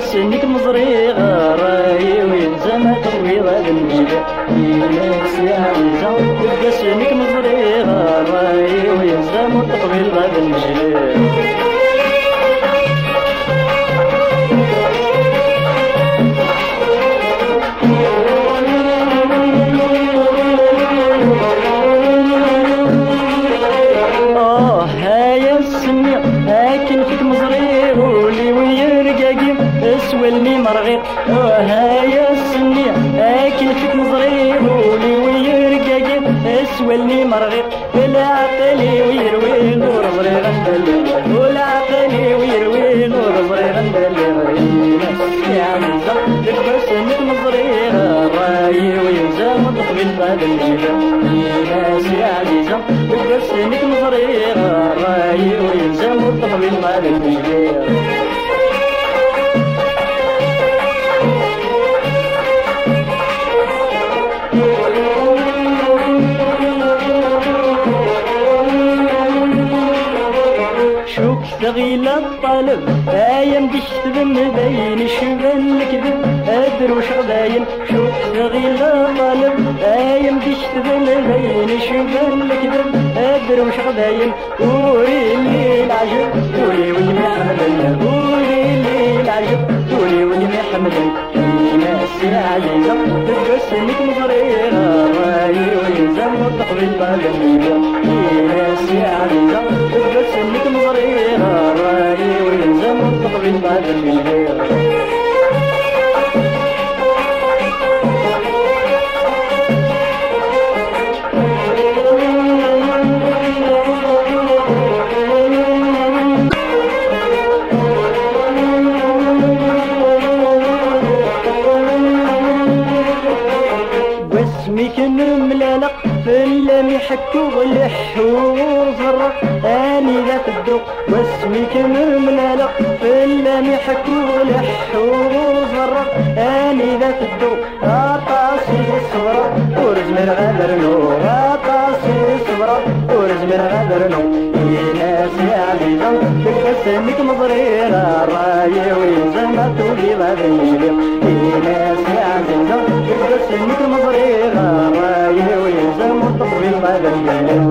سنك مزريغ رأي ويلزم تطويض المجد ناس يا والمي مرغيط وهايا السنية اكل فيك مزريب ولي ويرقاقي اسولني مرغيط بلا عقلي ويروي نور ضرير ندلي ولا عقلي ويروي نور ضرير ندلي يا عمزة مثل مزريغة راي ويلزم تقبل بعد الجبال ناس يا عزيزة مثل مزريغة راي ويلزم تقبل بعد الجبال تغيل الطالب أيام تشتبن باين شبن الكذب ادر وش غباين شوف تغيل الطالب أيام تشتبن باين شبن الكذب ادر وش غباين وري لي العجب وري ولي محمد وري لي العجب وري ولي محمد ناس عزيزة تبس لك مغريرة راي ويلزم تقبل بالمية by the river. اسمك ملالق فلم يحكوا والحوف آني ذات الدق واسمك ملالق فلم يحكوا والحوف آني ذات الدق اطاسي الصبرة ورزم الغدر نو اطاسي الصبرة ورزم الغدر نو ناس يا عزيزة. تكسنك مضريرة راي ويزمت ولي غادي يجلق ناس يا عزيزة تكسنك مضريرة. راي ويزمت ولي غادي يجلق